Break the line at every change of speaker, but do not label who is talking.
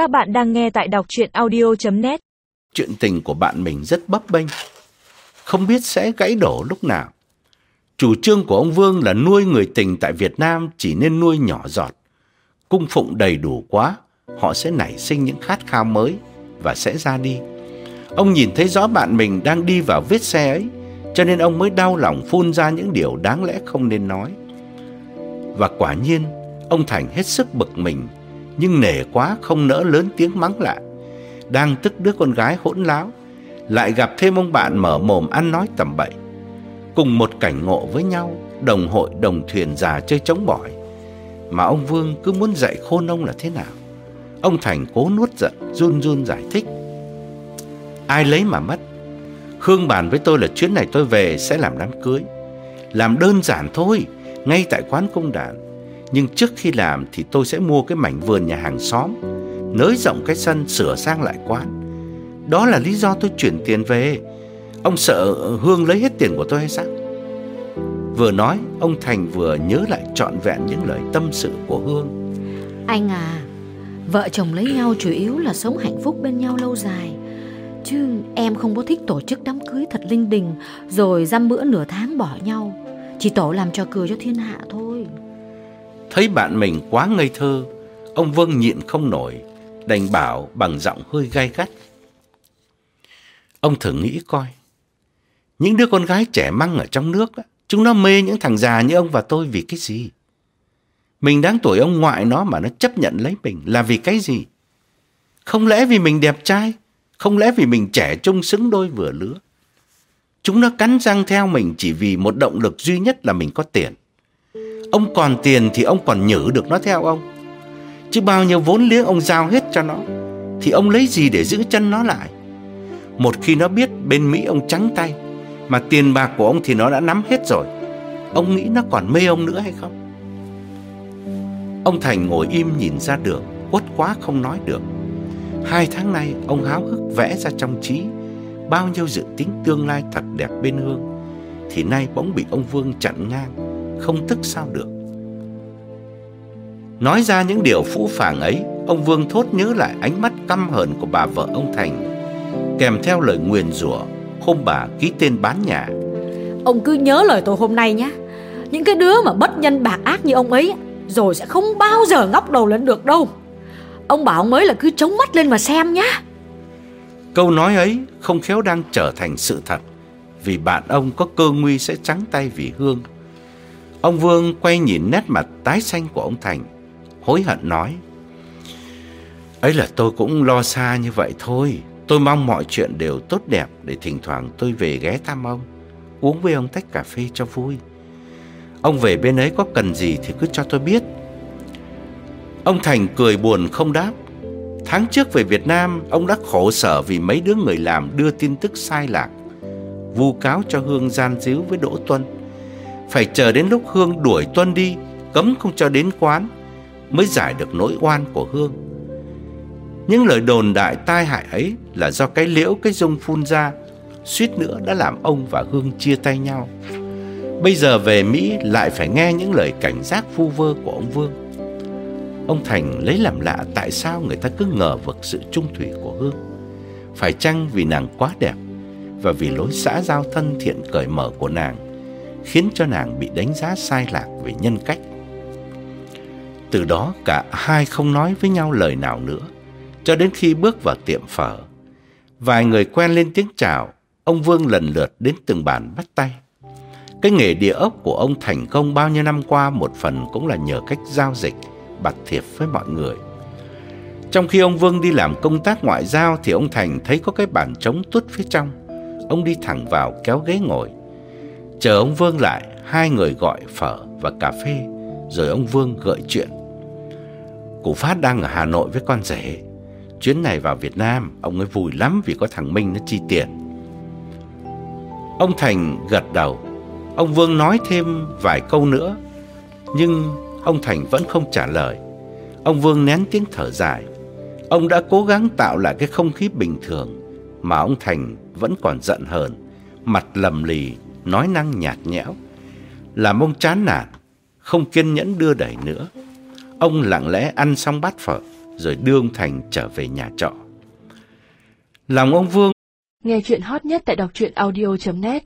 Các bạn đang nghe tại đọc chuyện audio.net
Chuyện tình của bạn mình rất bấp bênh, không biết sẽ gãy đổ lúc nào. Chủ trương của ông Vương là nuôi người tình tại Việt Nam chỉ nên nuôi nhỏ giọt. Cung phụng đầy đủ quá, họ sẽ nảy sinh những khát khao mới và sẽ ra đi. Ông nhìn thấy rõ bạn mình đang đi vào vết xe ấy, cho nên ông mới đau lòng phun ra những điều đáng lẽ không nên nói. Và quả nhiên, ông Thành hết sức bực mình, nhưng nể quá không nỡ lớn tiếng mắng lại. Đang tức đứa con gái hỗn láo, lại gặp thêm ông bạn mở mồm ăn nói tầm bậy. Cùng một cảnh ngộ với nhau, đồng hội đồng thuyền già chơi chống bỏi. Mà ông Vương cứ muốn dạy khôn ông là thế nào. Ông Thành cố nuốt giận, run run giải thích. Ai lấy mà mất. Khương bàn với tôi là chuyến này tôi về sẽ làm đám cưới. Làm đơn giản thôi, ngay tại quán công đàn. Nhưng trước khi làm thì tôi sẽ mua cái mảnh vườn nhà hàng xóm, nới rộng cái sân sửa sang lại quán. Đó là lý do tôi chuyển tiền về. Ông sợ Hương lấy hết tiền của tôi hay sao? Vừa nói, ông Thành vừa nhớ lại trọn vẹn những lời tâm sự của Hương.
Anh à, vợ chồng lấy nhau chủ yếu là sống hạnh phúc bên nhau lâu dài. Chứ em không có thích tổ chức đám cưới thật linh đình rồi dăm bữa nửa tháng bỏ nhau. Chỉ tổ làm cho cười cho thiên hạ thôi.
Thấy bạn mình quá ngây thơ, ông Vương nhịn không nổi, đành bảo bằng giọng hơi gay gắt. Ông thử nghĩ coi, những đứa con gái trẻ măng ở trong nước, chúng nó mê những thằng già như ông và tôi vì cái gì? Mình đáng tuổi ông ngoại nó mà nó chấp nhận lấy mình là vì cái gì? Không lẽ vì mình đẹp trai? Không lẽ vì mình trẻ trung xứng đôi vừa lứa? Chúng nó cắn răng theo mình chỉ vì một động lực duy nhất là mình có tiền. Ông còn tiền thì ông còn nhử được nó theo ông. Chứ bao nhiêu vốn liếng ông giao hết cho nó, thì ông lấy gì để giữ chân nó lại? Một khi nó biết bên Mỹ ông trắng tay, mà tiền bạc của ông thì nó đã nắm hết rồi. Ông nghĩ nó còn mê ông nữa hay không? Ông Thành ngồi im nhìn ra đường, quất quá không nói được. Hai tháng nay ông háo hức vẽ ra trong trí bao nhiêu dự tính tương lai thật đẹp bên Hương, thì nay bỗng bị ông Vương chặn ngang, không tức sao được. Nói ra những điều phũ phàng ấy, ông Vương thốt nhớ lại ánh mắt căm hờn của bà vợ ông Thành, kèm theo lời nguyền rủa hôm bà ký tên bán nhà.
Ông cứ nhớ lời tôi hôm nay nhé. Những cái đứa mà bất nhân bạc ác như ông ấy rồi sẽ không bao giờ ngóc đầu lên được đâu. Ông bảo ông ấy là cứ chống mắt lên mà xem nhá.
Câu nói ấy không khéo đang trở thành sự thật vì bạn ông có cơ nguy sẽ trắng tay vì Hương. Ông Vương quay nhìn nét mặt tái xanh của ông Thành, hối hận nói. Ấy là tôi cũng lo xa như vậy thôi. Tôi mong mọi chuyện đều tốt đẹp để thỉnh thoảng tôi về ghé thăm ông, uống với ông tách cà phê cho vui. Ông về bên ấy có cần gì thì cứ cho tôi biết. Ông Thành cười buồn không đáp. Tháng trước về Việt Nam, ông đã khổ sở vì mấy đứa người làm đưa tin tức sai lạc, vu cáo cho Hương gian díu với Đỗ Tuân. Phải chờ đến lúc Hương đuổi Tuân đi, cấm không cho đến quán, mới giải được nỗi oan của Hương. Những lời đồn đại tai hại ấy là do cái liễu cái dung phun ra, suýt nữa đã làm ông và Hương chia tay nhau. Bây giờ về Mỹ lại phải nghe những lời cảnh giác vu vơ của ông Vương. Ông Thành lấy làm lạ tại sao người ta cứ ngờ vực sự trung thủy của Hương. Phải chăng vì nàng quá đẹp và vì lối xã giao thân thiện cởi mở của nàng khiến cho nàng bị đánh giá sai lạc về nhân cách. Từ đó cả hai không nói với nhau lời nào nữa, cho đến khi bước vào tiệm phở. Vài người quen lên tiếng chào, ông Vương lần lượt đến từng bàn bắt tay. Cái nghề địa ốc của ông thành công bao nhiêu năm qua một phần cũng là nhờ cách giao dịch, bạc thiệp với mọi người. Trong khi ông Vương đi làm công tác ngoại giao thì ông Thành thấy có cái bàn trống tuốt phía trong. Ông đi thẳng vào kéo ghế ngồi. Chờ ông Vương lại, hai người gọi phở và cà phê, rồi ông Vương gợi chuyện. Cụ Phát đang ở Hà Nội với con rể. Chuyến này vào Việt Nam, ông ấy vui lắm vì có thằng Minh nó chi tiền. Ông Thành gật đầu. Ông Vương nói thêm vài câu nữa, nhưng ông Thành vẫn không trả lời. Ông Vương nén tiếng thở dài. Ông đã cố gắng tạo lại cái không khí bình thường, mà ông Thành vẫn còn giận hờn, mặt lầm lì, nói năng nhạt nhẽo. Làm ông chán nản, không kiên nhẫn đưa đẩy nữa. Ông lặng lẽ ăn xong bát phở, rồi đưa ông Thành trở về nhà trọ. Lòng ông Vương
Nghe chuyện hot nhất tại đọc truyện audio.net